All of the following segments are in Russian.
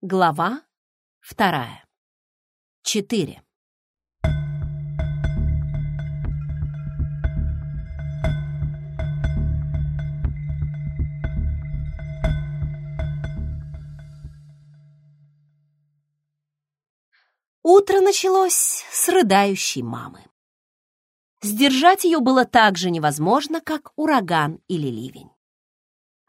Глава вторая. Четыре. Утро началось с рыдающей мамы. Сдержать ее было так же невозможно, как ураган или ливень.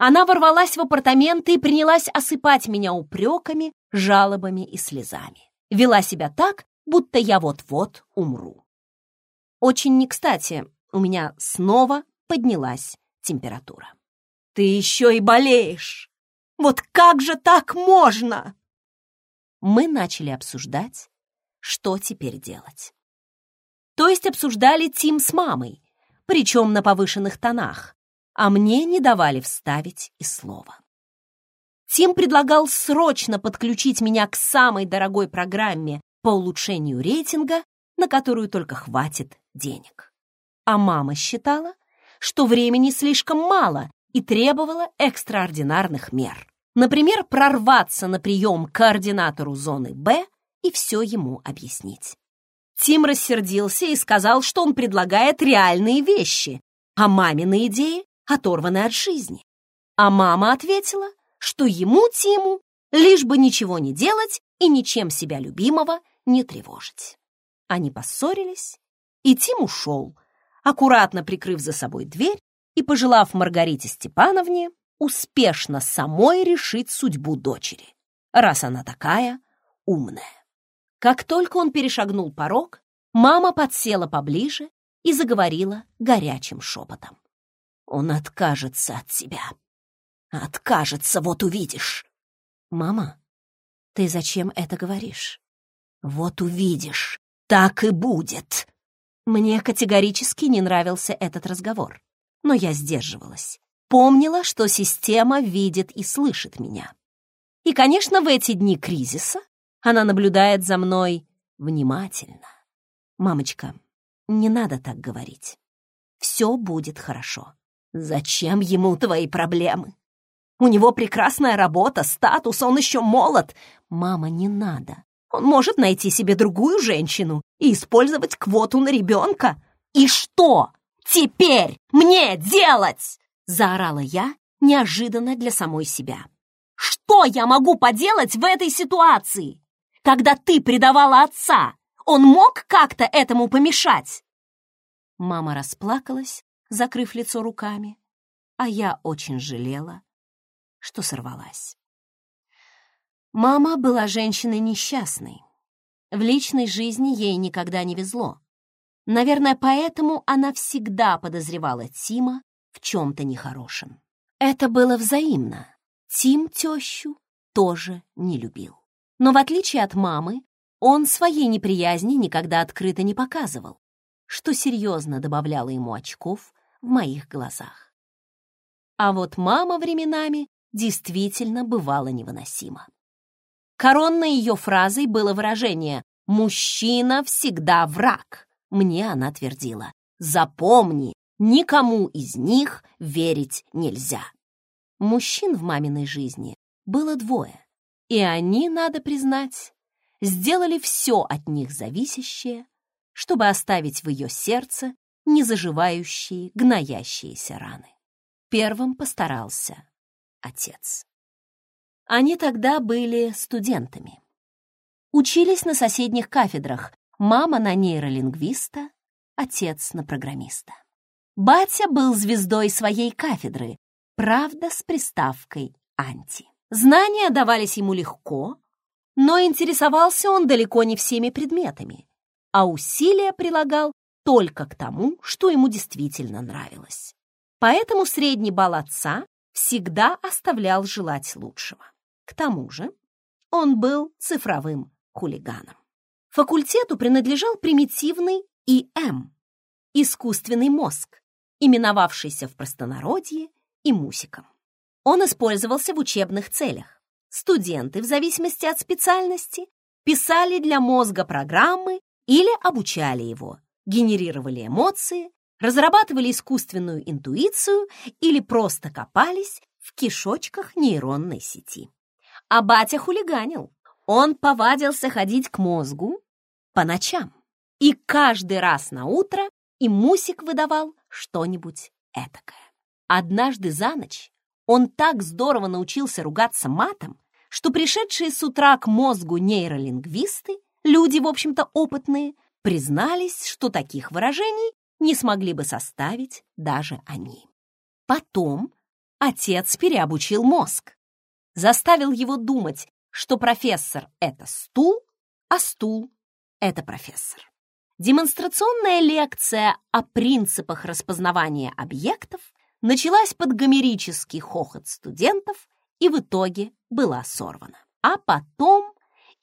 Она ворвалась в апартаменты и принялась осыпать меня упреками, жалобами и слезами. Вела себя так, будто я вот-вот умру. Очень не кстати, у меня снова поднялась температура. «Ты еще и болеешь! Вот как же так можно?» Мы начали обсуждать, что теперь делать. То есть обсуждали Тим с мамой, причем на повышенных тонах, а мне не давали вставить и слова. Тим предлагал срочно подключить меня к самой дорогой программе по улучшению рейтинга, на которую только хватит денег. А мама считала, что времени слишком мало и требовала экстраординарных мер. Например, прорваться на прием координатору зоны «Б» и все ему объяснить. Тим рассердился и сказал, что он предлагает реальные вещи, а мамины идеи оторваны от жизни. А мама ответила, что ему, Тиму, лишь бы ничего не делать и ничем себя любимого не тревожить. Они поссорились, и Тим ушел, аккуратно прикрыв за собой дверь и пожелав Маргарите Степановне успешно самой решить судьбу дочери, раз она такая умная. Как только он перешагнул порог, мама подсела поближе и заговорила горячим шепотом. Он откажется от тебя. Откажется, вот увидишь. Мама, ты зачем это говоришь? Вот увидишь, так и будет. Мне категорически не нравился этот разговор, но я сдерживалась. Помнила, что система видит и слышит меня. И, конечно, в эти дни кризиса она наблюдает за мной внимательно. Мамочка, не надо так говорить. Все будет хорошо. Зачем ему твои проблемы? У него прекрасная работа, статус, он еще молод. Мама, не надо. Он может найти себе другую женщину и использовать квоту на ребенка. И что теперь мне делать? Заорала я неожиданно для самой себя. Что я могу поделать в этой ситуации? Когда ты предавала отца, он мог как-то этому помешать? Мама расплакалась, закрыв лицо руками, а я очень жалела, что сорвалась. Мама была женщиной несчастной. В личной жизни ей никогда не везло. Наверное, поэтому она всегда подозревала Тима в чем-то нехорошем. Это было взаимно. Тим тещу тоже не любил. Но в отличие от мамы, он своей неприязни никогда открыто не показывал, что серьезно добавляло ему очков в моих глазах. А вот мама временами действительно бывала невыносима. Коронной ее фразой было выражение «мужчина всегда враг». Мне она твердила «запомни, никому из них верить нельзя». Мужчин в маминой жизни было двое, и они, надо признать, сделали все от них зависящее, чтобы оставить в ее сердце незаживающие, гноящиеся раны. Первым постарался отец. Они тогда были студентами. Учились на соседних кафедрах, мама на нейролингвиста, отец на программиста. Батя был звездой своей кафедры, правда, с приставкой «анти». Знания давались ему легко, но интересовался он далеко не всеми предметами, а усилия прилагал только к тому, что ему действительно нравилось. Поэтому средний балл отца всегда оставлял желать лучшего. К тому же он был цифровым хулиганом. Факультету принадлежал примитивный ИМ – искусственный мозг, именовавшийся в простонародье и мусиком. Он использовался в учебных целях. Студенты, в зависимости от специальности, писали для мозга программы или обучали его, генерировали эмоции, разрабатывали искусственную интуицию или просто копались в кишочках нейронной сети. А батя хулиганил. Он повадился ходить к мозгу по ночам. И каждый раз на утро и Мусик выдавал что-нибудь этакое. Однажды за ночь он так здорово научился ругаться матом, что пришедшие с утра к мозгу нейролингвисты, люди, в общем-то, опытные, признались, что таких выражений не смогли бы составить даже они. Потом отец переобучил мозг, заставил его думать, что профессор — это стул, а стул — это профессор. Демонстрационная лекция о принципах распознавания объектов началась под гомерический хохот студентов и в итоге была сорвана. А потом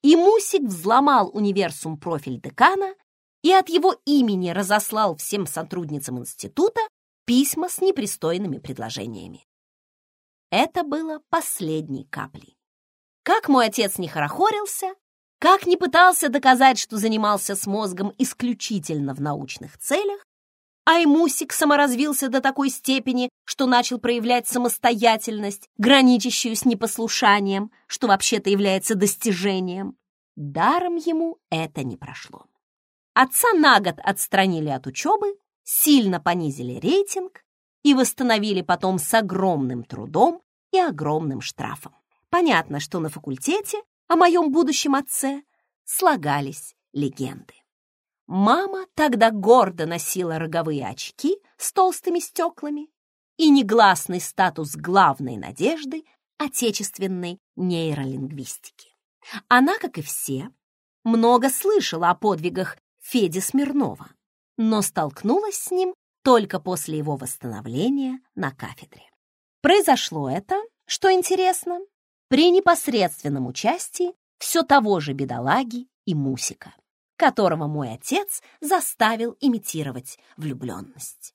и Мусик взломал универсум профиль декана и от его имени разослал всем сотрудницам института письма с непристойными предложениями. Это было последней каплей. Как мой отец не хорохорился, как не пытался доказать, что занимался с мозгом исключительно в научных целях, а Мусик саморазвился до такой степени, что начал проявлять самостоятельность, граничащую с непослушанием, что вообще-то является достижением. Даром ему это не прошло. Отца на год отстранили от учебы, сильно понизили рейтинг и восстановили потом с огромным трудом и огромным штрафом. Понятно, что на факультете о моем будущем отце слагались легенды. Мама тогда гордо носила роговые очки с толстыми стеклами и негласный статус главной надежды отечественной нейролингвистики. Она, как и все, много слышала о подвигах Феди Смирнова, но столкнулась с ним только после его восстановления на кафедре. Произошло это, что интересно, при непосредственном участии все того же бедолаги и Мусика, которого мой отец заставил имитировать влюбленность.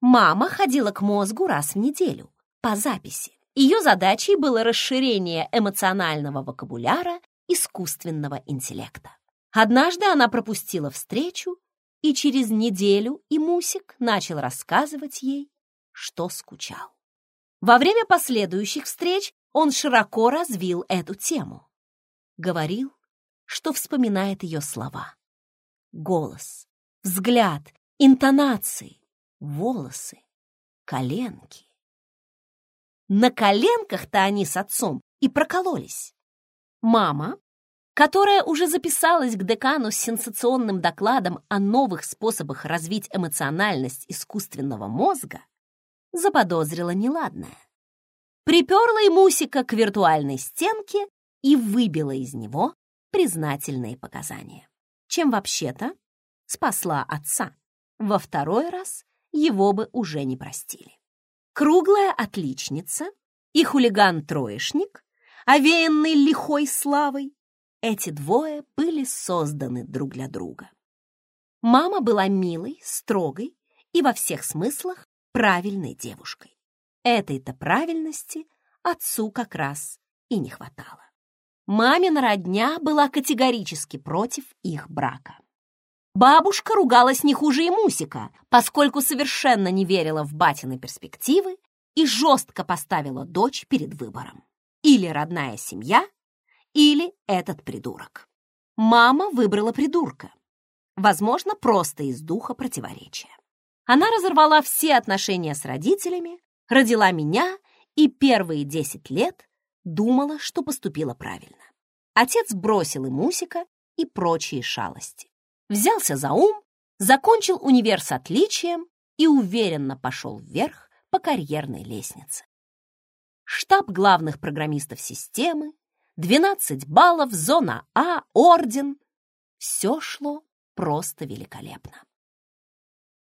Мама ходила к мозгу раз в неделю, по записи. Ее задачей было расширение эмоционального вокабуляра искусственного интеллекта. Однажды она пропустила встречу, и через неделю и Мусик начал рассказывать ей, что скучал. Во время последующих встреч он широко развил эту тему. Говорил, что вспоминает ее слова. Голос, взгляд, интонации, волосы, коленки. На коленках-то они с отцом и прокололись. Мама, которая уже записалась к декану с сенсационным докладом о новых способах развить эмоциональность искусственного мозга, заподозрила неладное приперла и Мусика к виртуальной стенке и выбила из него признательные показания. Чем вообще-то спасла отца. Во второй раз его бы уже не простили. Круглая отличница и хулиган-троечник, овеянный лихой славой, эти двое были созданы друг для друга. Мама была милой, строгой и во всех смыслах правильной девушкой. Этой-то правильности отцу как раз и не хватало. Мамина родня была категорически против их брака. Бабушка ругалась не хуже и Мусика, поскольку совершенно не верила в батины перспективы и жестко поставила дочь перед выбором. Или родная семья, или этот придурок. Мама выбрала придурка. Возможно, просто из духа противоречия. Она разорвала все отношения с родителями, родила меня и первые десять лет думала, что поступила правильно. Отец бросил и Мусика, и прочие шалости. Взялся за ум, закончил универ с отличием и уверенно пошел вверх по карьерной лестнице. Штаб главных программистов системы, 12 баллов, зона А, орден. Все шло просто великолепно.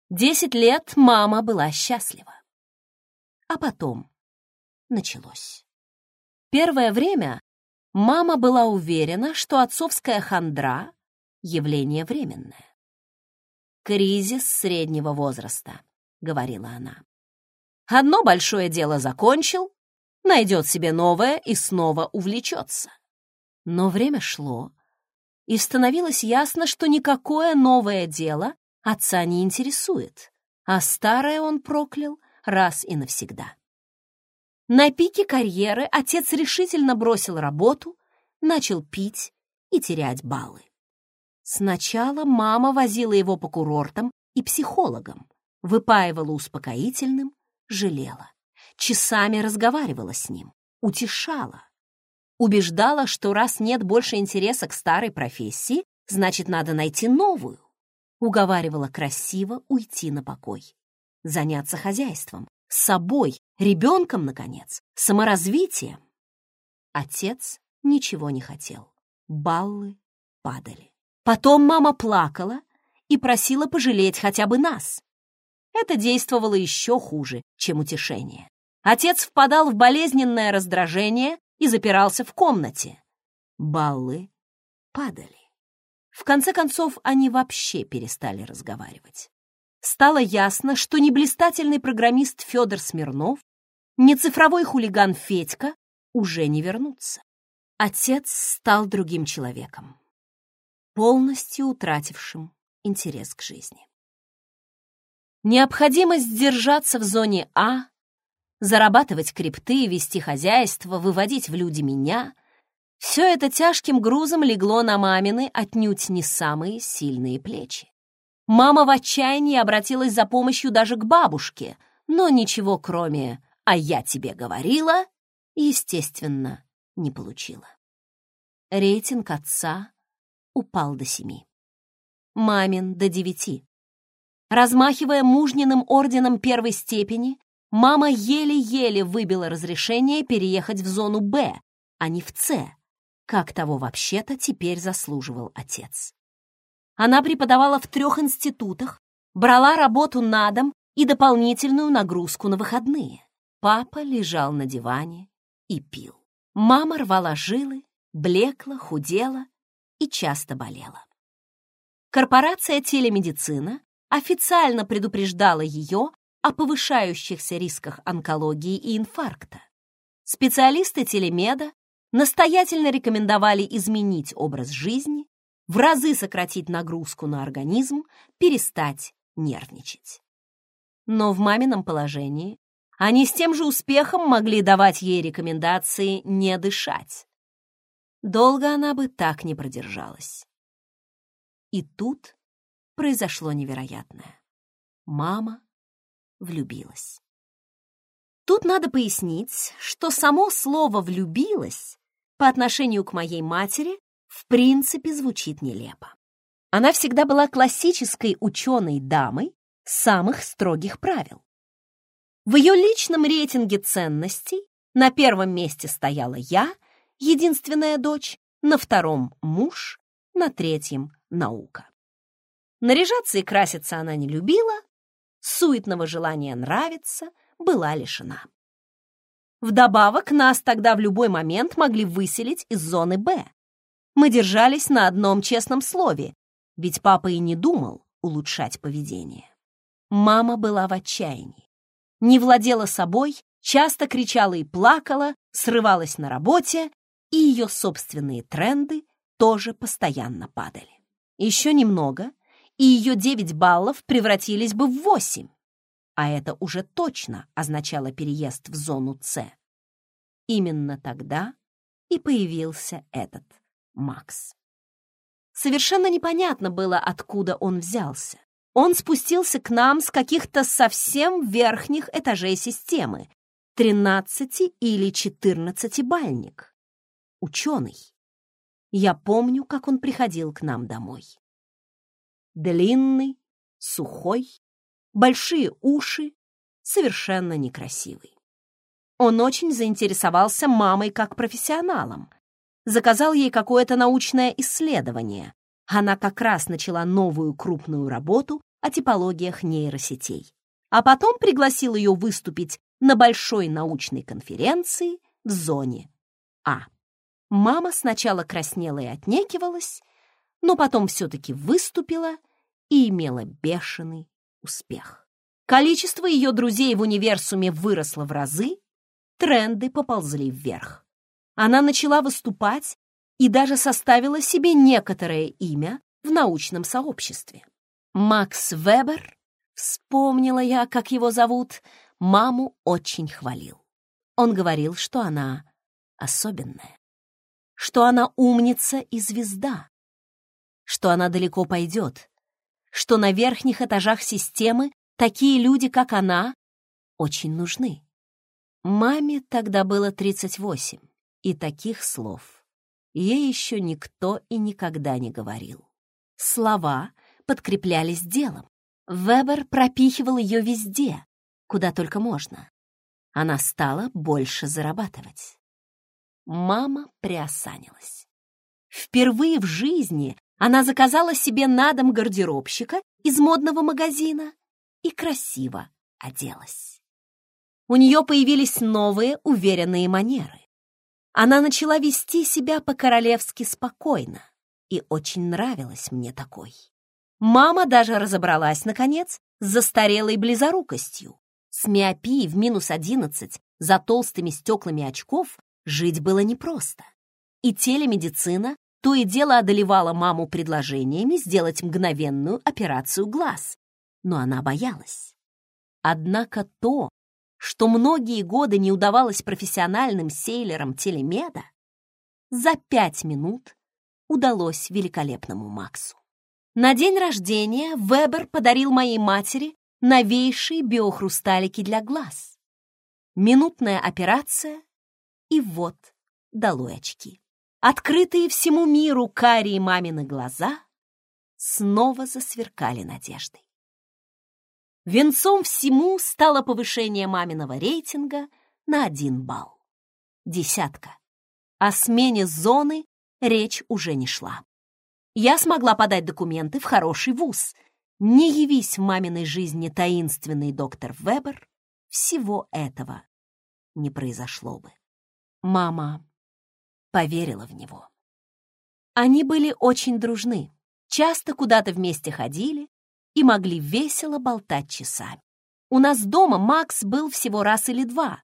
Десять лет мама была счастлива. А потом началось. Первое время мама была уверена, что отцовская хандра — явление временное. «Кризис среднего возраста», — говорила она. «Одно большое дело закончил, найдет себе новое и снова увлечется». Но время шло, и становилось ясно, что никакое новое дело отца не интересует, а старое он проклял раз и навсегда. На пике карьеры отец решительно бросил работу, начал пить и терять баллы. Сначала мама возила его по курортам и психологам, выпаивала успокоительным, жалела. Часами разговаривала с ним, утешала. Убеждала, что раз нет больше интереса к старой профессии, значит, надо найти новую. Уговаривала красиво уйти на покой. Заняться хозяйством, собой, ребенком, наконец, саморазвитием. Отец ничего не хотел. Баллы падали. Потом мама плакала и просила пожалеть хотя бы нас. Это действовало еще хуже, чем утешение. Отец впадал в болезненное раздражение и запирался в комнате. Баллы падали. В конце концов, они вообще перестали разговаривать. Стало ясно, что ни блистательный программист Федор Смирнов, ни цифровой хулиган Федька уже не вернутся. Отец стал другим человеком, полностью утратившим интерес к жизни. Необходимость держаться в зоне А, зарабатывать крипты, вести хозяйство, выводить в люди меня — все это тяжким грузом легло на мамины отнюдь не самые сильные плечи. Мама в отчаянии обратилась за помощью даже к бабушке, но ничего кроме «а я тебе говорила» естественно, не получила. Рейтинг отца упал до семи. Мамин — до девяти. Размахивая мужниным орденом первой степени, мама еле-еле выбила разрешение переехать в зону «Б», а не в «С», как того вообще-то теперь заслуживал отец. Она преподавала в трех институтах, брала работу на дом и дополнительную нагрузку на выходные. Папа лежал на диване и пил. Мама рвала жилы, блекла, худела и часто болела. Корпорация телемедицина официально предупреждала ее о повышающихся рисках онкологии и инфаркта. Специалисты телемеда настоятельно рекомендовали изменить образ жизни, в разы сократить нагрузку на организм, перестать нервничать. Но в мамином положении они с тем же успехом могли давать ей рекомендации не дышать. Долго она бы так не продержалась. И тут произошло невероятное. Мама влюбилась. Тут надо пояснить, что само слово «влюбилась» по отношению к моей матери в принципе звучит нелепо. Она всегда была классической ученой дамой самых строгих правил. В ее личном рейтинге ценностей на первом месте стояла я, единственная дочь, на втором — муж, на третьем — наука. Наряжаться и краситься она не любила, суетного желания нравиться была лишена. Вдобавок, нас тогда в любой момент могли выселить из зоны «Б». Мы держались на одном честном слове, ведь папа и не думал улучшать поведение. Мама была в отчаянии. Не владела собой, часто кричала и плакала, срывалась на работе, и ее собственные тренды тоже постоянно падали. Еще немного — и ее 9 баллов превратились бы в 8. А это уже точно означало переезд в зону С. Именно тогда и появился этот Макс. Совершенно непонятно было, откуда он взялся. Он спустился к нам с каких-то совсем верхних этажей системы, 13 или 14 бальник. Ученый. Я помню, как он приходил к нам домой. Длинный, сухой, большие уши, совершенно некрасивый. Он очень заинтересовался мамой как профессионалом. Заказал ей какое-то научное исследование. Она как раз начала новую крупную работу о типологиях нейросетей. А потом пригласил ее выступить на большой научной конференции в зоне А. Мама сначала краснела и отнекивалась, но потом все-таки выступила и имела бешеный успех. Количество ее друзей в универсуме выросло в разы, тренды поползли вверх. Она начала выступать и даже составила себе некоторое имя в научном сообществе. Макс Вебер, вспомнила я, как его зовут, маму очень хвалил. Он говорил, что она особенная, что она умница и звезда, что она далеко пойдет, что на верхних этажах системы такие люди, как она, очень нужны. Маме тогда было 38, и таких слов ей еще никто и никогда не говорил. Слова подкреплялись делом. Вебер пропихивал ее везде, куда только можно. Она стала больше зарабатывать. Мама приосанилась. Впервые в жизни она заказала себе на дом гардеробщика из модного магазина и красиво оделась. У нее появились новые уверенные манеры. Она начала вести себя по-королевски спокойно, и очень нравилась мне такой. Мама даже разобралась, наконец, с застарелой близорукостью. С миопией в минус одиннадцать за толстыми стеклами очков жить было непросто. И телемедицина то и дело одолевала маму предложениями сделать мгновенную операцию глаз, но она боялась. Однако то, что многие годы не удавалось профессиональным сейлерам телемеда, за пять минут удалось великолепному Максу. На день рождения Вебер подарил моей матери новейшие биохрусталики для глаз. Минутная операция, и вот долой очки. Открытые всему миру карие мамины глаза снова засверкали надеждой. Венцом всему стало повышение маминого рейтинга на один балл. Десятка. О смене зоны речь уже не шла. Я смогла подать документы в хороший вуз. Не явись в маминой жизни таинственный доктор Вебер, всего этого не произошло бы. Мама поверила в него. Они были очень дружны, часто куда-то вместе ходили и могли весело болтать часами. У нас дома Макс был всего раз или два,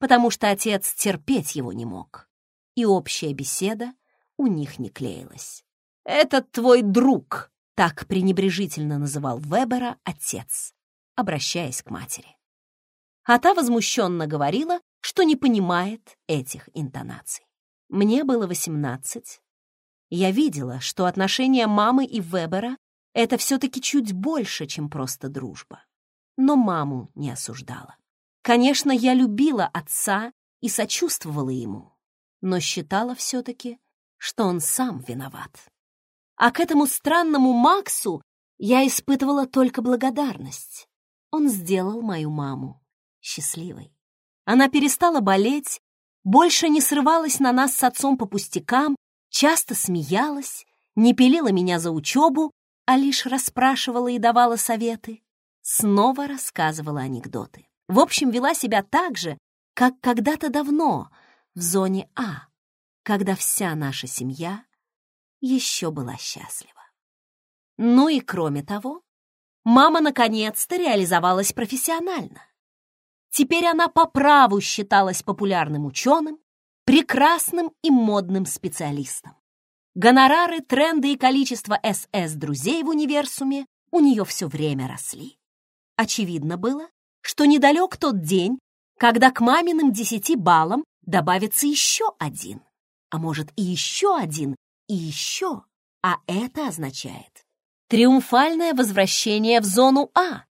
потому что отец терпеть его не мог, и общая беседа у них не клеилась. «Этот твой друг», — так пренебрежительно называл Вебера отец, обращаясь к матери. А та возмущенно говорила, что не понимает этих интонаций. Мне было восемнадцать. Я видела, что отношения мамы и Вебера — это все-таки чуть больше, чем просто дружба. Но маму не осуждала. Конечно, я любила отца и сочувствовала ему, но считала все-таки, что он сам виноват. А к этому странному Максу я испытывала только благодарность. Он сделал мою маму счастливой. Она перестала болеть больше не срывалась на нас с отцом по пустякам, часто смеялась, не пилила меня за учебу, а лишь расспрашивала и давала советы. Снова рассказывала анекдоты. В общем, вела себя так же, как когда-то давно в зоне А, когда вся наша семья еще была счастлива. Ну и кроме того, мама наконец-то реализовалась профессионально. Теперь она по праву считалась популярным ученым, прекрасным и модным специалистом. Гонорары, тренды и количество СС-друзей в универсуме у нее все время росли. Очевидно было, что недалек тот день, когда к маминым десяти баллам добавится еще один, а может и еще один, и еще, а это означает триумфальное возвращение в зону А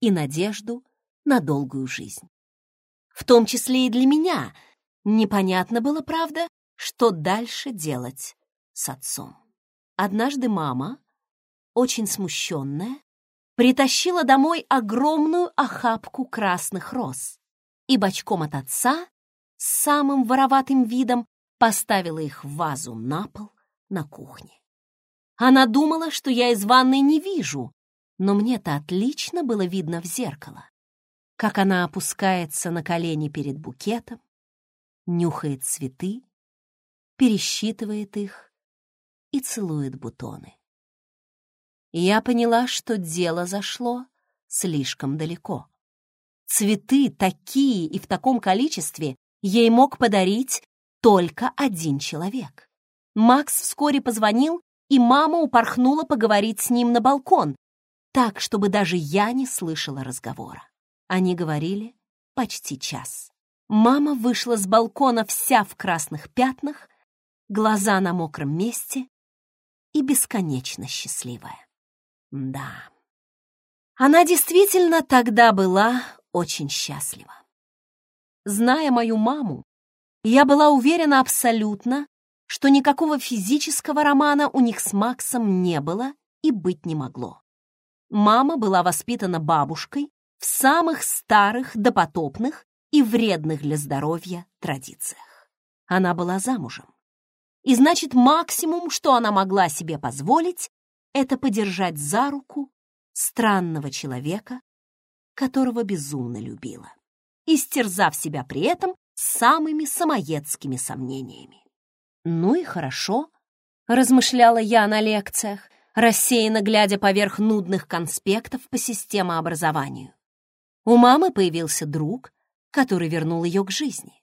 и надежду на долгую жизнь. В том числе и для меня непонятно было, правда, что дальше делать с отцом. Однажды мама, очень смущенная, притащила домой огромную охапку красных роз и бочком от отца с самым вороватым видом поставила их в вазу на пол на кухне. Она думала, что я из ванной не вижу, но мне-то отлично было видно в зеркало как она опускается на колени перед букетом, нюхает цветы, пересчитывает их и целует бутоны. я поняла, что дело зашло слишком далеко. Цветы такие и в таком количестве ей мог подарить только один человек. Макс вскоре позвонил, и мама упорхнула поговорить с ним на балкон, так, чтобы даже я не слышала разговора. Они говорили почти час. Мама вышла с балкона вся в красных пятнах, глаза на мокром месте и бесконечно счастливая. Да, она действительно тогда была очень счастлива. Зная мою маму, я была уверена абсолютно, что никакого физического романа у них с Максом не было и быть не могло. Мама была воспитана бабушкой в самых старых, допотопных и вредных для здоровья традициях. Она была замужем. И значит, максимум, что она могла себе позволить, это подержать за руку странного человека, которого безумно любила, истерзав себя при этом самыми самоедскими сомнениями. «Ну и хорошо», — размышляла я на лекциях, рассеянно глядя поверх нудных конспектов по системообразованию. У мамы появился друг, который вернул ее к жизни.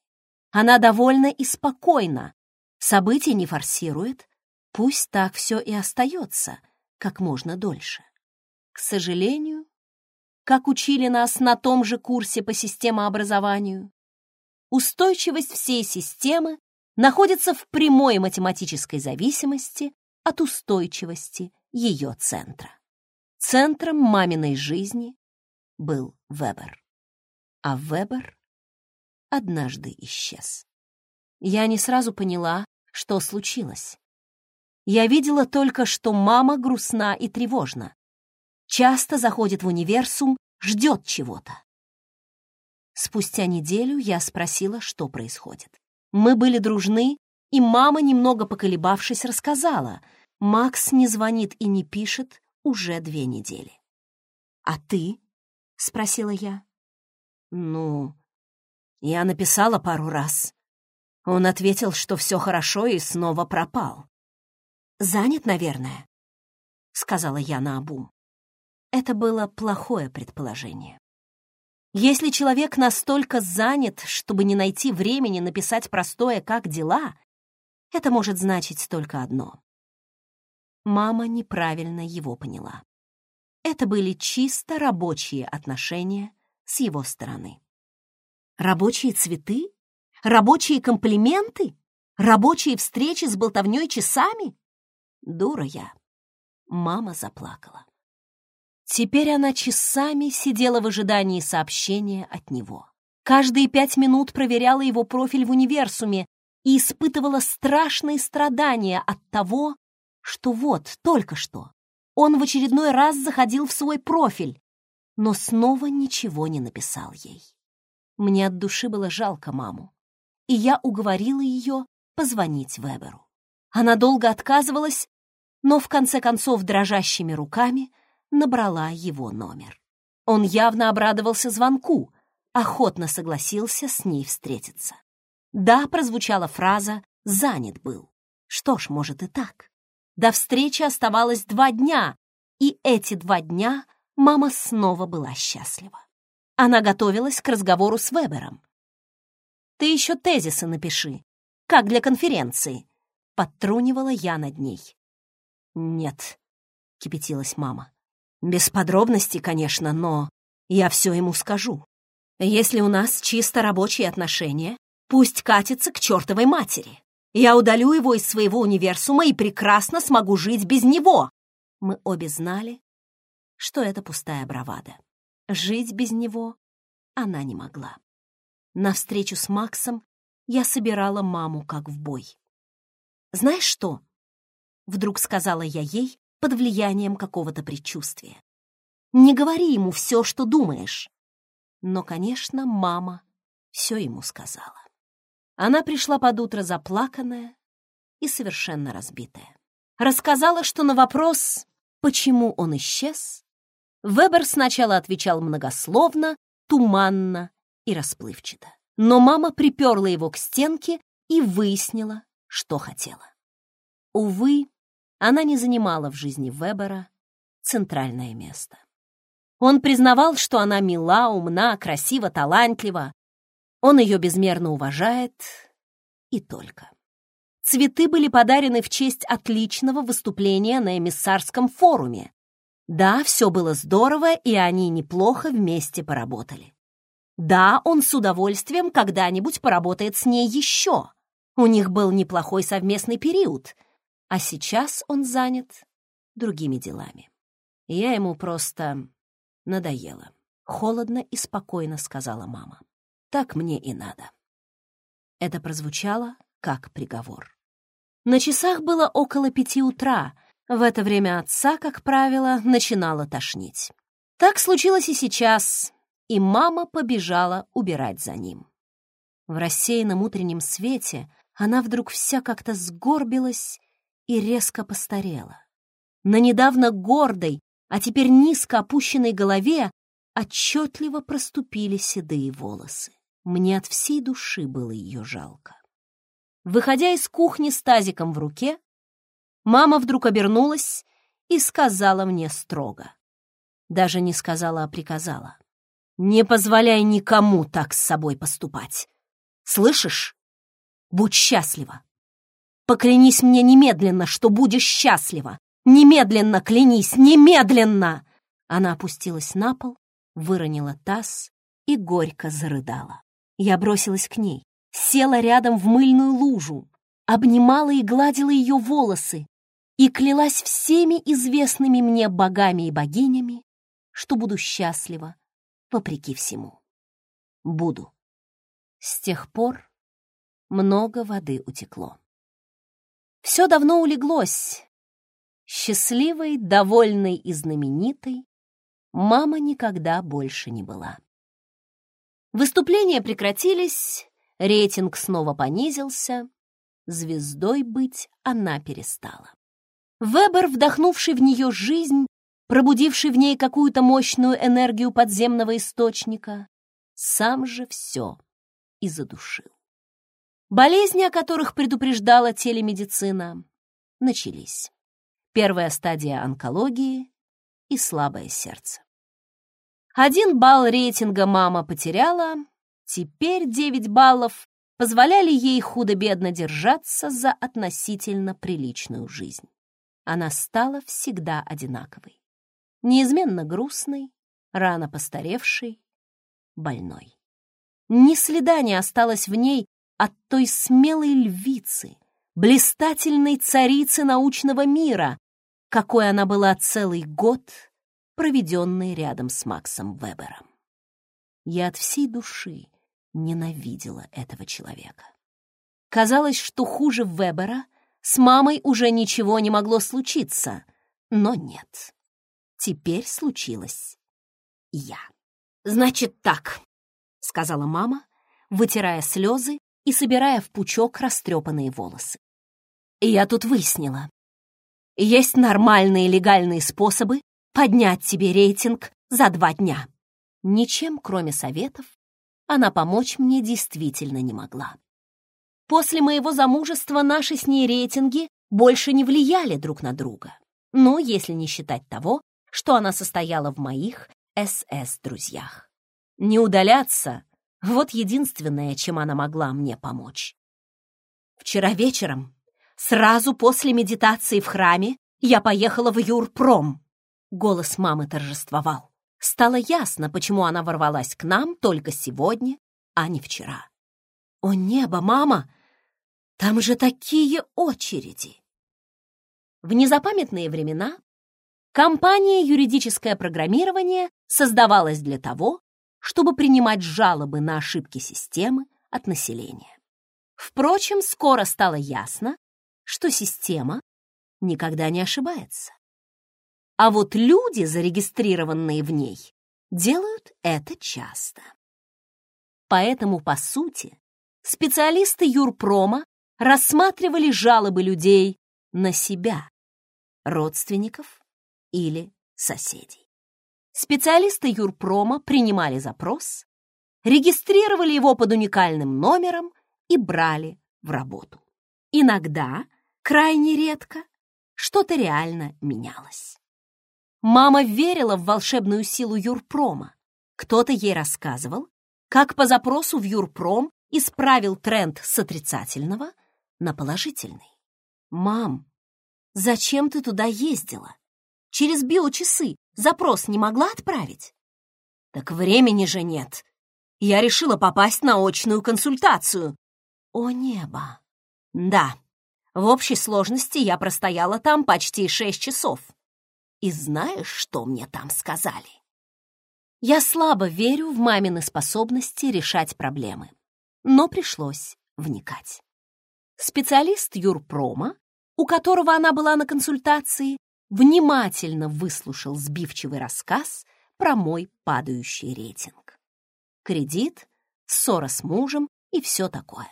Она довольна и спокойна, события не форсирует, пусть так все и остается как можно дольше. К сожалению, как учили нас на том же курсе по системообразованию, устойчивость всей системы находится в прямой математической зависимости от устойчивости ее центра. Центром маминой жизни был Вебер. А Вебер однажды исчез. Я не сразу поняла, что случилось. Я видела только, что мама грустна и тревожна. Часто заходит в универсум, ждет чего-то. Спустя неделю я спросила, что происходит. Мы были дружны, и мама, немного поколебавшись, рассказала. Макс не звонит и не пишет уже две недели. «А ты?» — спросила я. «Ну, я написала пару раз. Он ответил, что все хорошо и снова пропал. «Занят, наверное», — сказала я наобум. Это было плохое предположение. Если человек настолько занят, чтобы не найти времени написать простое «как дела», это может значить только одно. Мама неправильно его поняла. Это были чисто рабочие отношения с его стороны. Рабочие цветы? Рабочие комплименты? Рабочие встречи с болтовней часами? Дура я. Мама заплакала. Теперь она часами сидела в ожидании сообщения от него. Каждые пять минут проверяла его профиль в универсуме и испытывала страшные страдания от того, что вот, только что, он в очередной раз заходил в свой профиль, но снова ничего не написал ей. Мне от души было жалко маму, и я уговорила ее позвонить Веберу. Она долго отказывалась, но в конце концов дрожащими руками набрала его номер. Он явно обрадовался звонку, охотно согласился с ней встретиться. Да, прозвучала фраза «занят был». Что ж, может и так. До встречи оставалось два дня, и эти два дня мама снова была счастлива. Она готовилась к разговору с Вебером. «Ты еще тезисы напиши, как для конференции», — подтрунивала я над ней. «Нет», — кипятилась мама. «Без подробностей, конечно, но я все ему скажу. Если у нас чисто рабочие отношения, пусть катится к чертовой матери. Я удалю его из своего универсума и прекрасно смогу жить без него». Мы обе знали, что это пустая бравада. Жить без него она не могла. На встречу с Максом я собирала маму как в бой. «Знаешь что?» — вдруг сказала я ей под влиянием какого-то предчувствия. «Не говори ему все, что думаешь». Но, конечно, мама все ему сказала. Она пришла под утро заплаканная и совершенно разбитая. Рассказала, что на вопрос, почему он исчез, Вебер сначала отвечал многословно, туманно и расплывчато. Но мама приперла его к стенке и выяснила, что хотела. Увы, она не занимала в жизни Вебера центральное место. Он признавал, что она мила, умна, красива, талантлива. Он ее безмерно уважает и только. Цветы были подарены в честь отличного выступления на эмиссарском форуме, да, все было здорово, и они неплохо вместе поработали. Да, он с удовольствием когда-нибудь поработает с ней еще. У них был неплохой совместный период, а сейчас он занят другими делами. Я ему просто надоела. Холодно и спокойно сказала мама. Так мне и надо. Это прозвучало как приговор. На часах было около пяти утра. В это время отца, как правило, начинало тошнить. Так случилось и сейчас, и мама побежала убирать за ним. В рассеянном утреннем свете она вдруг вся как-то сгорбилась и резко постарела. На недавно гордой, а теперь низко опущенной голове отчетливо проступили седые волосы. Мне от всей души было ее жалко. Выходя из кухни с тазиком в руке, мама вдруг обернулась и сказала мне строго. Даже не сказала, а приказала. «Не позволяй никому так с собой поступать. Слышишь? Будь счастлива. Поклянись мне немедленно, что будешь счастлива. Немедленно клянись, немедленно!» Она опустилась на пол, выронила таз и горько зарыдала. Я бросилась к ней, села рядом в мыльную лужу, обнимала и гладила ее волосы и клялась всеми известными мне богами и богинями, что буду счастлива вопреки всему. Буду. С тех пор много воды утекло. Все давно улеглось, Счастливой, довольной и знаменитой мама никогда больше не была. Выступления прекратились, рейтинг снова понизился, звездой быть она перестала. Вебер, вдохнувший в нее жизнь, пробудивший в ней какую-то мощную энергию подземного источника, сам же все и задушил. Болезни, о которых предупреждала телемедицина, начались первая стадия онкологии и слабое сердце. Один балл рейтинга мама потеряла, теперь 9 баллов позволяли ей худо-бедно держаться за относительно приличную жизнь. Она стала всегда одинаковой. Неизменно грустной, рано постаревшей, больной. Ни следа не осталось в ней от той смелой львицы, блистательной царицы научного мира, какой она была целый год, проведенный рядом с Максом Вебером. Я от всей души ненавидела этого человека. Казалось, что хуже Вебера с мамой уже ничего не могло случиться, но нет. Теперь случилось я. «Значит так», — сказала мама, вытирая слезы и собирая в пучок растрепанные волосы. «Я тут выяснила. Есть нормальные легальные способы поднять тебе рейтинг за два дня. Ничем, кроме советов, она помочь мне действительно не могла. После моего замужества наши с ней рейтинги больше не влияли друг на друга. Ну, если не считать того, что она состояла в моих СС-друзьях. Не удаляться — вот единственное, чем она могла мне помочь. Вчера вечером Сразу после медитации в храме я поехала в Юрпром. Голос мамы торжествовал. Стало ясно, почему она ворвалась к нам только сегодня, а не вчера. «О небо, мама! Там же такие очереди!» В незапамятные времена компания «Юридическое программирование» создавалась для того, чтобы принимать жалобы на ошибки системы от населения. Впрочем, скоро стало ясно, что система никогда не ошибается. А вот люди, зарегистрированные в ней, делают это часто. Поэтому, по сути, специалисты Юрпрома рассматривали жалобы людей на себя, родственников или соседей. Специалисты Юрпрома принимали запрос, регистрировали его под уникальным номером и брали в работу. Иногда крайне редко, что-то реально менялось. Мама верила в волшебную силу Юрпрома. Кто-то ей рассказывал, как по запросу в Юрпром исправил тренд с отрицательного на положительный. «Мам, зачем ты туда ездила? Через биочасы запрос не могла отправить?» «Так времени же нет. Я решила попасть на очную консультацию. О небо! Да, в общей сложности я простояла там почти шесть часов. И знаешь, что мне там сказали? Я слабо верю в мамины способности решать проблемы, но пришлось вникать. Специалист юрпрома, у которого она была на консультации, внимательно выслушал сбивчивый рассказ про мой падающий рейтинг. Кредит, ссора с мужем и все такое.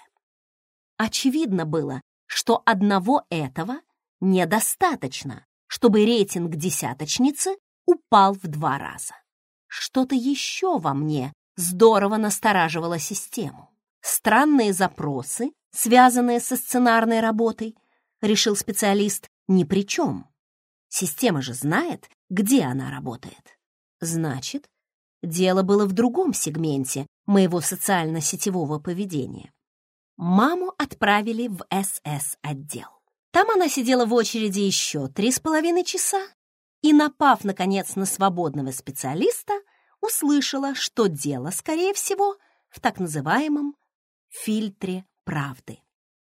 Очевидно было, что одного этого недостаточно, чтобы рейтинг десяточницы упал в два раза. Что-то еще во мне здорово настораживало систему. Странные запросы, связанные со сценарной работой, решил специалист, ни при чем. Система же знает, где она работает. Значит, дело было в другом сегменте моего социально-сетевого поведения. Маму отправили в СС-отдел. Там она сидела в очереди еще три с половиной часа и, напав, наконец, на свободного специалиста, услышала, что дело, скорее всего, в так называемом фильтре правды.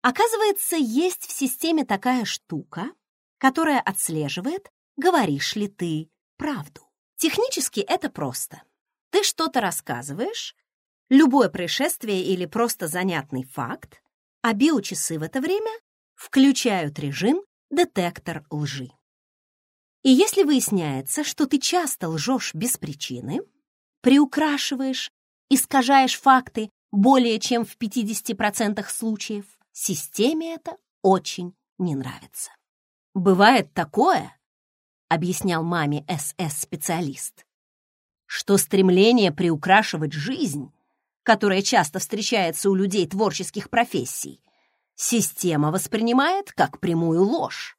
Оказывается, есть в системе такая штука, которая отслеживает, говоришь ли ты правду. Технически это просто. Ты что-то рассказываешь, любое происшествие или просто занятный факт, а биочасы в это время включают режим «детектор лжи». И если выясняется, что ты часто лжешь без причины, приукрашиваешь, искажаешь факты более чем в 50% случаев, системе это очень не нравится. «Бывает такое», — объяснял маме СС-специалист, что стремление приукрашивать жизнь которая часто встречается у людей творческих профессий, система воспринимает как прямую ложь.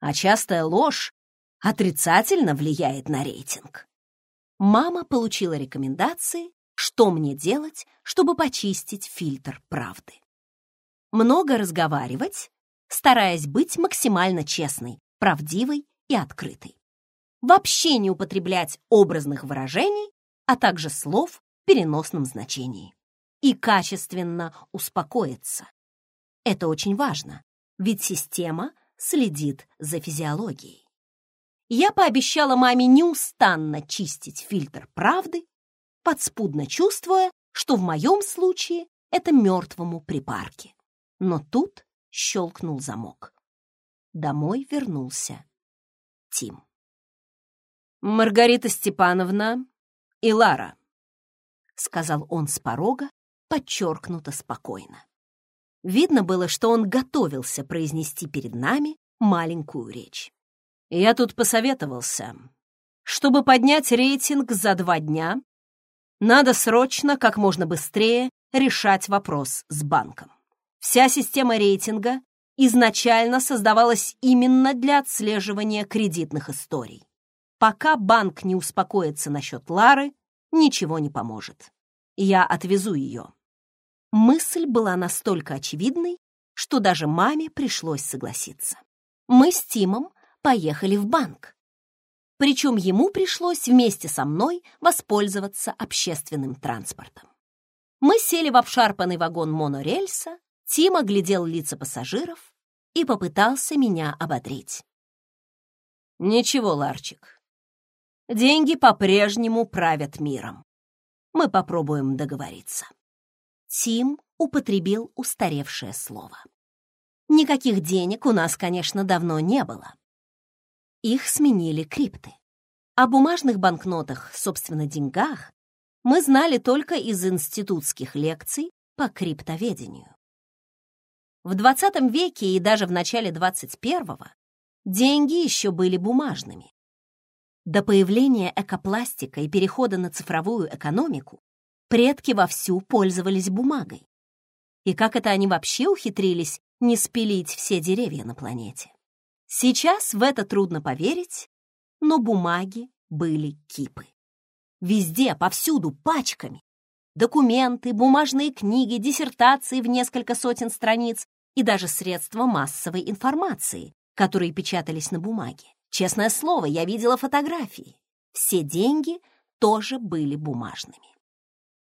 А частая ложь отрицательно влияет на рейтинг. Мама получила рекомендации, что мне делать, чтобы почистить фильтр правды. Много разговаривать, стараясь быть максимально честной, правдивой и открытой. Вообще не употреблять образных выражений, а также слов, переносном значении. И качественно успокоиться. Это очень важно, ведь система следит за физиологией. Я пообещала маме неустанно чистить фильтр правды, подспудно чувствуя, что в моем случае это мертвому припарке. Но тут щелкнул замок. Домой вернулся Тим. «Маргарита Степановна и Лара», — сказал он с порога, подчеркнуто спокойно. Видно было, что он готовился произнести перед нами маленькую речь. Я тут посоветовался. Чтобы поднять рейтинг за два дня, надо срочно, как можно быстрее, решать вопрос с банком. Вся система рейтинга изначально создавалась именно для отслеживания кредитных историй. Пока банк не успокоится насчет Лары, ничего не поможет. Я отвезу ее. Мысль была настолько очевидной, что даже маме пришлось согласиться. Мы с Тимом поехали в банк. Причем ему пришлось вместе со мной воспользоваться общественным транспортом. Мы сели в обшарпанный вагон монорельса, Тим оглядел лица пассажиров и попытался меня ободрить. «Ничего, Ларчик, деньги по-прежнему правят миром. Мы попробуем договориться». Тим употребил устаревшее слово. Никаких денег у нас, конечно, давно не было. Их сменили крипты. О бумажных банкнотах, собственно, деньгах, мы знали только из институтских лекций по криптоведению. В 20 веке и даже в начале 21-го деньги еще были бумажными. До появления экопластика и перехода на цифровую экономику предки вовсю пользовались бумагой. И как это они вообще ухитрились не спилить все деревья на планете? Сейчас в это трудно поверить, но бумаги были кипы. Везде, повсюду, пачками. Документы, бумажные книги, диссертации в несколько сотен страниц и даже средства массовой информации, которые печатались на бумаге. Честное слово, я видела фотографии. Все деньги тоже были бумажными.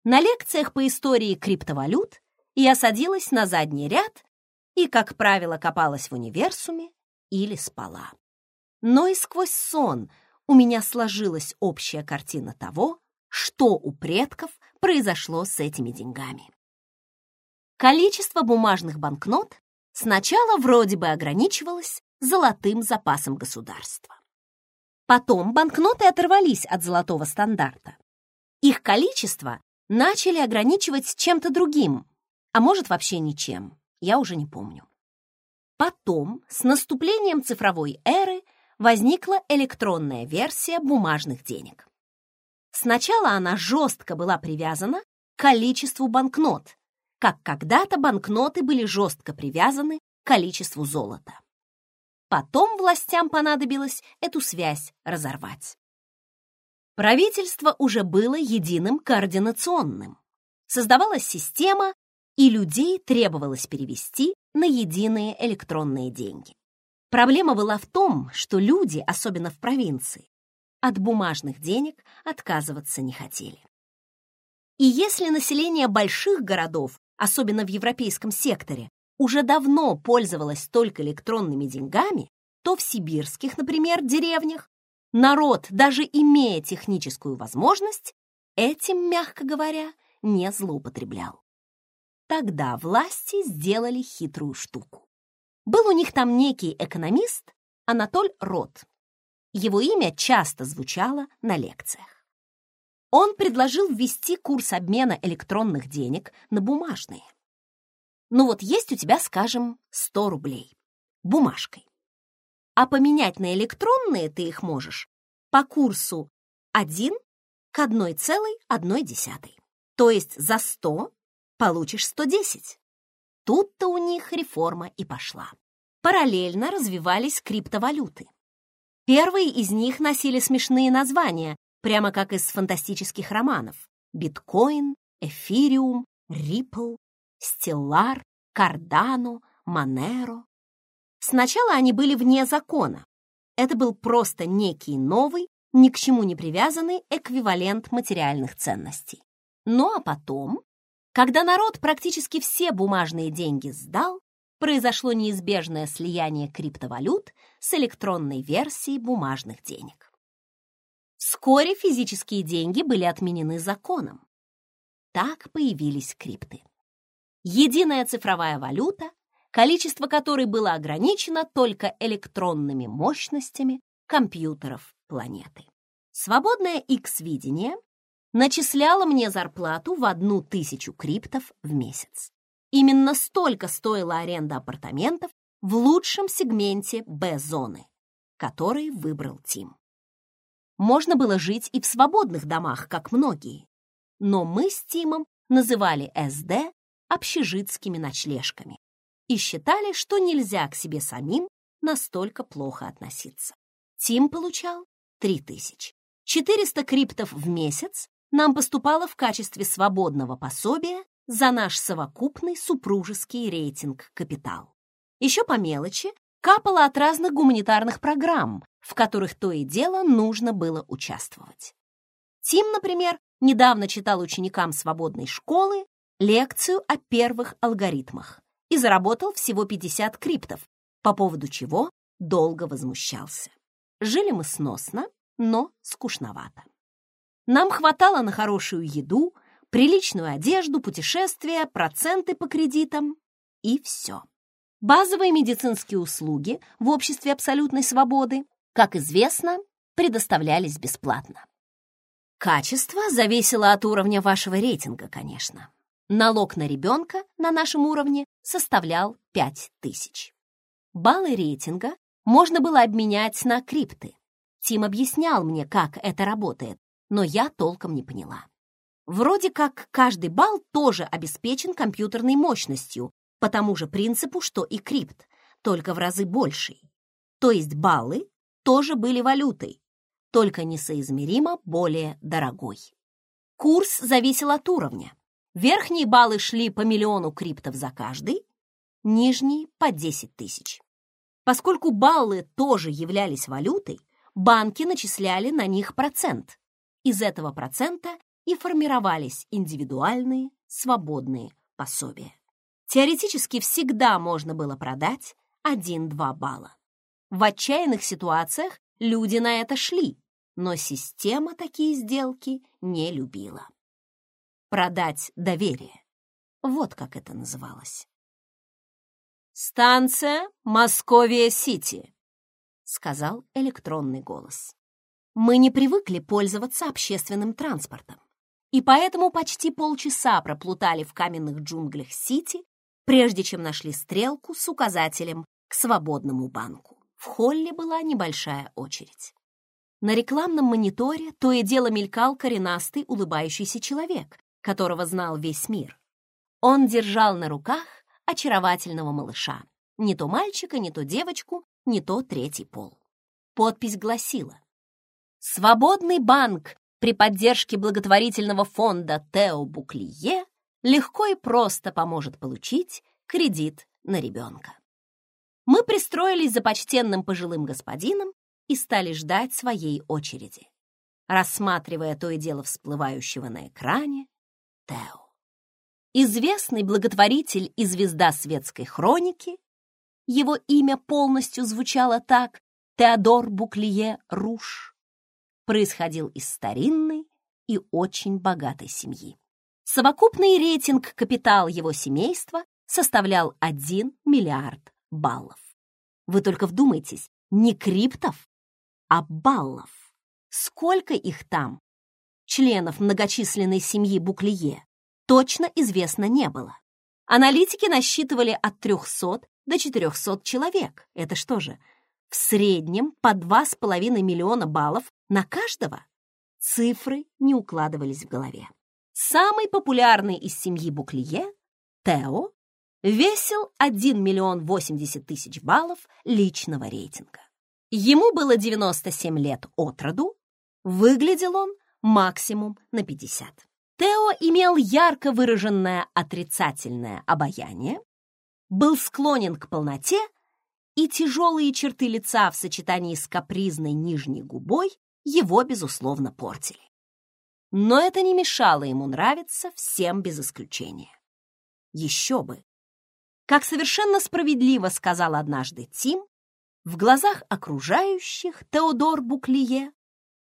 На лекциях по истории криптовалют я садилась на задний ряд и, как правило, копалась в универсуме или спала. Но и сквозь сон у меня сложилась общая картина того, что у предков произошло с этими деньгами. Количество бумажных банкнот сначала вроде бы ограничивалось золотым запасом государства. Потом банкноты оторвались от золотого стандарта. Их количество начали ограничивать чем-то другим, а может вообще ничем, я уже не помню. Потом, с наступлением цифровой эры, возникла электронная версия бумажных денег. Сначала она жестко была привязана к количеству банкнот, как когда-то банкноты были жестко привязаны к количеству золота. Потом властям понадобилось эту связь разорвать. Правительство уже было единым координационным. Создавалась система, и людей требовалось перевести на единые электронные деньги. Проблема была в том, что люди, особенно в провинции, от бумажных денег отказываться не хотели. И если население больших городов, особенно в европейском секторе, уже давно пользовалось только электронными деньгами, то в сибирских, например, деревнях народ, даже имея техническую возможность, этим, мягко говоря, не злоупотреблял. Тогда власти сделали хитрую штуку. Был у них там некий экономист Анатоль Рот, его имя часто звучало на лекциях. Он предложил ввести курс обмена электронных денег на бумажные. Ну вот есть у тебя, скажем, 100 рублей бумажкой. А поменять на электронные ты их можешь по курсу 1 к 1,1. То есть за 100 получишь 110. Тут-то у них реформа и пошла. Параллельно развивались криптовалюты. Первые из них носили смешные названия, прямо как из фантастических романов. Биткоин, Эфириум, Риппл, Стеллар, Кардано, Монеро. Сначала они были вне закона. Это был просто некий новый, ни к чему не привязанный эквивалент материальных ценностей. Ну а потом, когда народ практически все бумажные деньги сдал, произошло неизбежное слияние криптовалют с электронной версией бумажных денег. Вскоре физические деньги были отменены законом. Так появились крипты. Единая цифровая валюта, количество которой было ограничено только электронными мощностями компьютеров планеты. Свободное X-видение начисляло мне зарплату в одну тысячу криптов в месяц. Именно столько стоила аренда апартаментов в лучшем сегменте Б-зоны, который выбрал Тим. Можно было жить и в свободных домах, как многие, но мы с Тимом называли СД общежитскими ночлежками и считали, что нельзя к себе самим настолько плохо относиться. Тим получал 3000. 400 криптов в месяц нам поступало в качестве свободного пособия за наш совокупный супружеский рейтинг капитал. Еще по мелочи капало от разных гуманитарных программ, в которых то и дело нужно было участвовать. Тим, например, недавно читал ученикам свободной школы лекцию о первых алгоритмах и заработал всего 50 криптов, по поводу чего долго возмущался. Жили мы сносно, но скучновато. Нам хватало на хорошую еду, приличную одежду, путешествия, проценты по кредитам и все. Базовые медицинские услуги в обществе абсолютной свободы, как известно, предоставлялись бесплатно. Качество зависело от уровня вашего рейтинга, конечно. Налог на ребенка на нашем уровне составлял 5000. Баллы рейтинга можно было обменять на крипты. Тим объяснял мне, как это работает, но я толком не поняла. Вроде как каждый балл тоже обеспечен компьютерной мощностью по тому же принципу, что и крипт, только в разы больший. То есть баллы тоже были валютой, только несоизмеримо более дорогой. Курс зависел от уровня. Верхние баллы шли по миллиону криптов за каждый, нижние — по 10 тысяч. Поскольку баллы тоже являлись валютой, банки начисляли на них процент. Из этого процента и формировались индивидуальные свободные пособия. Теоретически всегда можно было продать 1-2 балла. В отчаянных ситуациях люди на это шли, но система такие сделки не любила. Продать доверие. Вот как это называлось. «Станция Московия-Сити», — сказал электронный голос. Мы не привыкли пользоваться общественным транспортом, и поэтому почти полчаса проплутали в каменных джунглях Сити, прежде чем нашли стрелку с указателем к свободному банку. В холле была небольшая очередь. На рекламном мониторе то и дело мелькал коренастый улыбающийся человек, которого знал весь мир. Он держал на руках очаровательного малыша. Не то мальчика, не то девочку, не то третий пол. Подпись гласила «Свободный банк при поддержке благотворительного фонда Тео Буклие легко и просто поможет получить кредит на ребенка». Мы пристроились за почтенным пожилым господином и стали ждать своей очереди, рассматривая то и дело всплывающего на экране Тео. Известный благотворитель и звезда светской хроники, его имя полностью звучало так Теодор Буклие Руш, происходил из старинной и очень богатой семьи. Совокупный рейтинг капитал его семейства составлял 1 миллиард баллов. Вы только вдумайтесь, не криптов, а баллов. Сколько их там? Членов многочисленной семьи Буклие точно известно не было. Аналитики насчитывали от 300 до 400 человек. Это что же, в среднем по 2,5 миллиона баллов на каждого? Цифры не укладывались в голове. Самый популярный из семьи Буклие, Тео, весил 1 миллион 80 тысяч баллов личного рейтинга. Ему было 97 лет от роду, выглядел он максимум на 50. Тео имел ярко выраженное отрицательное обаяние, был склонен к полноте, и тяжелые черты лица в сочетании с капризной нижней губой его, безусловно, портили. Но это не мешало ему нравиться всем без исключения. Еще бы! Как совершенно справедливо сказал однажды Тим, в глазах окружающих Теодор Буклие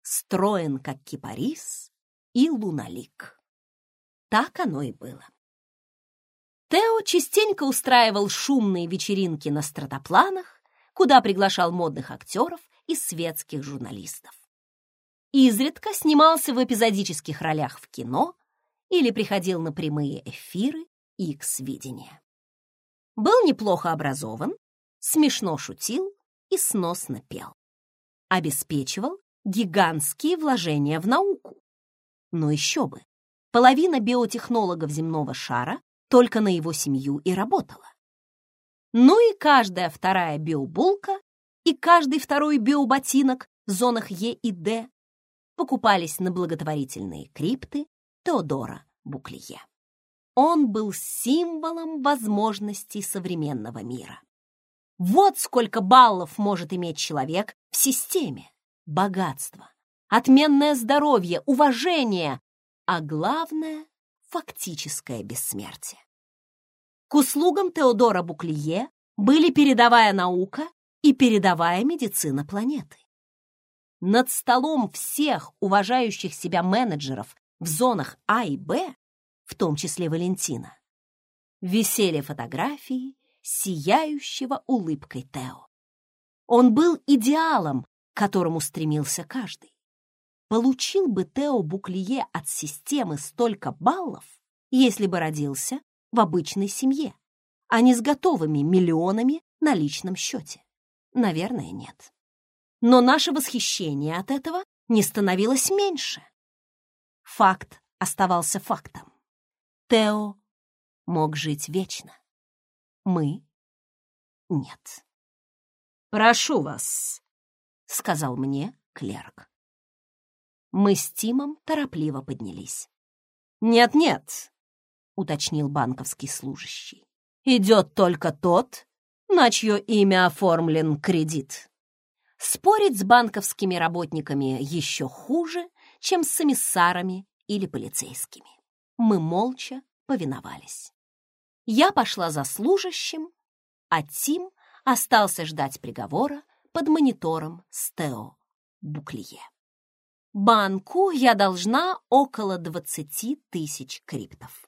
строен, как кипарис и луналик. Так оно и было. Тео частенько устраивал шумные вечеринки на стратопланах, куда приглашал модных актеров и светских журналистов. Изредка снимался в эпизодических ролях в кино или приходил на прямые эфиры X-видения. Был неплохо образован, смешно шутил и сносно пел. Обеспечивал гигантские вложения в науку. Но еще бы, половина биотехнологов земного шара только на его семью и работала. Ну и каждая вторая биобулка и каждый второй биоботинок в зонах Е и Д покупались на благотворительные крипты Теодора Буклие. Он был символом возможностей современного мира. Вот сколько баллов может иметь человек в системе. Богатство, отменное здоровье, уважение, а главное — фактическое бессмертие. К услугам Теодора Буклие были передовая наука и передовая медицина планеты. Над столом всех уважающих себя менеджеров в зонах А и Б, в том числе Валентина, висели фотографии сияющего улыбкой Тео. Он был идеалом, к которому стремился каждый. Получил бы Тео Буклие от системы столько баллов, если бы родился в обычной семье, а не с готовыми миллионами на личном счете? Наверное, нет. Но наше восхищение от этого не становилось меньше. Факт оставался фактом. Тео мог жить вечно мы — нет. «Прошу вас», — сказал мне клерк. Мы с Тимом торопливо поднялись. «Нет-нет», — уточнил банковский служащий. «Идет только тот, на чье имя оформлен кредит». Спорить с банковскими работниками еще хуже, чем с эмиссарами или полицейскими. Мы молча повиновались. Я пошла за служащим, а Тим остался ждать приговора под монитором Стео Буклие. Банку я должна около 20 тысяч криптов.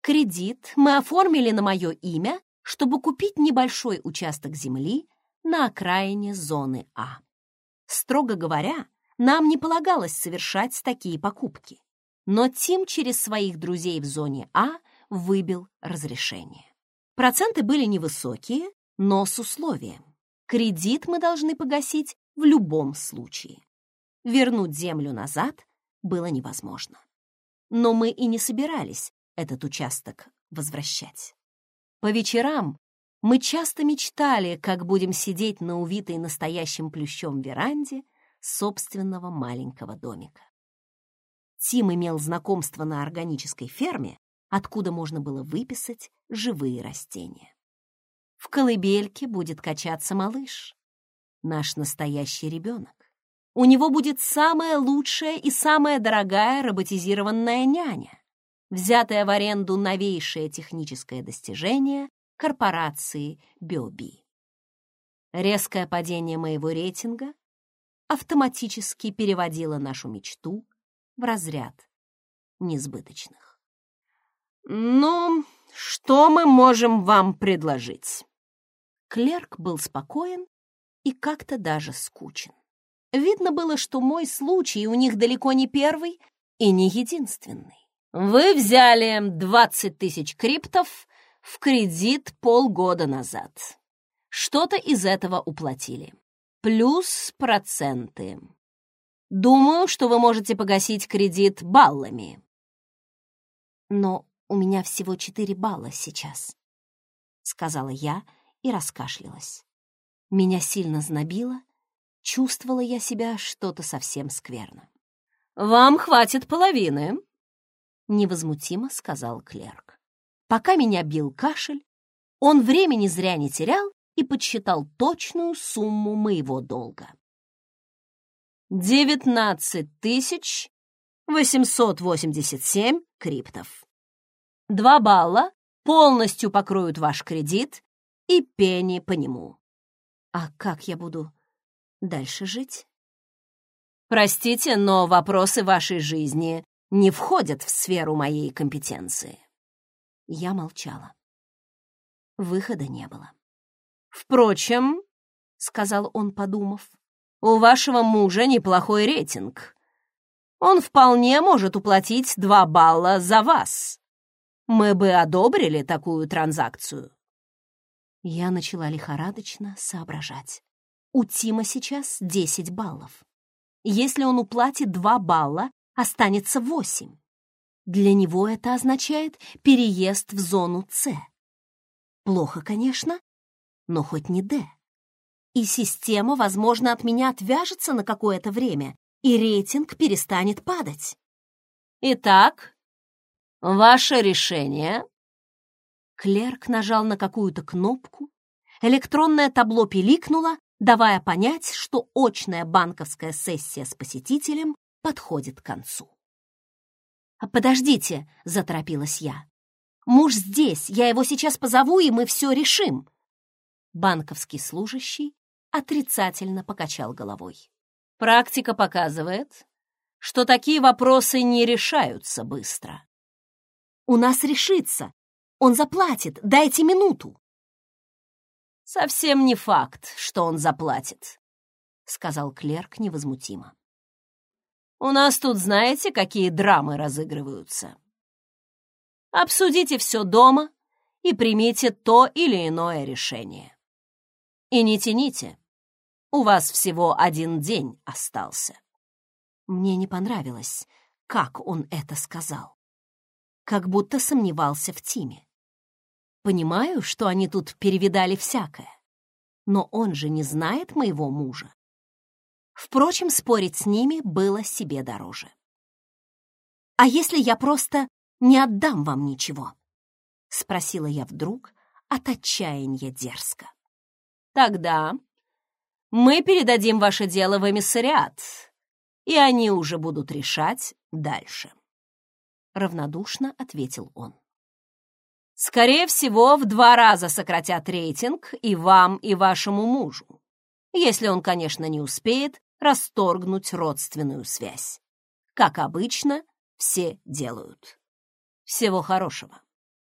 Кредит мы оформили на мое имя, чтобы купить небольшой участок земли на окраине зоны А. Строго говоря, нам не полагалось совершать такие покупки, но Тим через своих друзей в зоне А выбил разрешение. Проценты были невысокие, но с условием. Кредит мы должны погасить в любом случае. Вернуть землю назад было невозможно. Но мы и не собирались этот участок возвращать. По вечерам мы часто мечтали, как будем сидеть на увитой настоящим плющом веранде собственного маленького домика. Тим имел знакомство на органической ферме, откуда можно было выписать живые растения. В колыбельке будет качаться малыш, наш настоящий ребенок. У него будет самая лучшая и самая дорогая роботизированная няня, взятая в аренду новейшее техническое достижение корпорации Биоби. Резкое падение моего рейтинга автоматически переводило нашу мечту в разряд несбыточных. «Ну, что мы можем вам предложить?» Клерк был спокоен и как-то даже скучен. Видно было, что мой случай у них далеко не первый и не единственный. Вы взяли 20 тысяч криптов в кредит полгода назад. Что-то из этого уплатили. Плюс проценты. Думаю, что вы можете погасить кредит баллами. Но у меня всего 4 балла сейчас, сказала я и раскашлялась. Меня сильно знобило, чувствовала я себя что-то совсем скверно. «Вам хватит половины», — невозмутимо сказал клерк. Пока меня бил кашель, он времени зря не терял и подсчитал точную сумму моего долга. «Девятнадцать тысяч восемьсот восемьдесят семь криптов. Два балла полностью покроют ваш кредит и пени по нему. А как я буду дальше жить? Простите, но вопросы вашей жизни не входят в сферу моей компетенции. Я молчала. Выхода не было. Впрочем, — сказал он, подумав, — у вашего мужа неплохой рейтинг. Он вполне может уплатить два балла за вас. Мы бы одобрили такую транзакцию. Я начала лихорадочно соображать. У Тима сейчас 10 баллов. Если он уплатит 2 балла, останется 8. Для него это означает переезд в зону С. Плохо, конечно, но хоть не Д. И система, возможно, от меня отвяжется на какое-то время, и рейтинг перестанет падать. Итак, ваше решение Клерк нажал на какую-то кнопку, электронное табло пиликнуло, давая понять, что очная банковская сессия с посетителем подходит к концу. «А «Подождите», — заторопилась я. «Муж здесь, я его сейчас позову, и мы все решим». Банковский служащий отрицательно покачал головой. «Практика показывает, что такие вопросы не решаются быстро». «У нас решится», он заплатит, дайте минуту. Совсем не факт, что он заплатит, сказал клерк невозмутимо. У нас тут знаете, какие драмы разыгрываются. Обсудите все дома и примите то или иное решение. И не тяните. У вас всего один день остался. Мне не понравилось, как он это сказал. Как будто сомневался в Тиме. Понимаю, что они тут перевидали всякое. Но он же не знает моего мужа. Впрочем, спорить с ними было себе дороже. «А если я просто не отдам вам ничего?» — спросила я вдруг от отчаяния дерзко. «Тогда мы передадим ваше дело в эмиссариат, и они уже будут решать дальше. Равнодушно ответил он. Скорее всего, в два раза сократят рейтинг и вам, и вашему мужу, если он, конечно, не успеет расторгнуть родственную связь. Как обычно, все делают. Всего хорошего.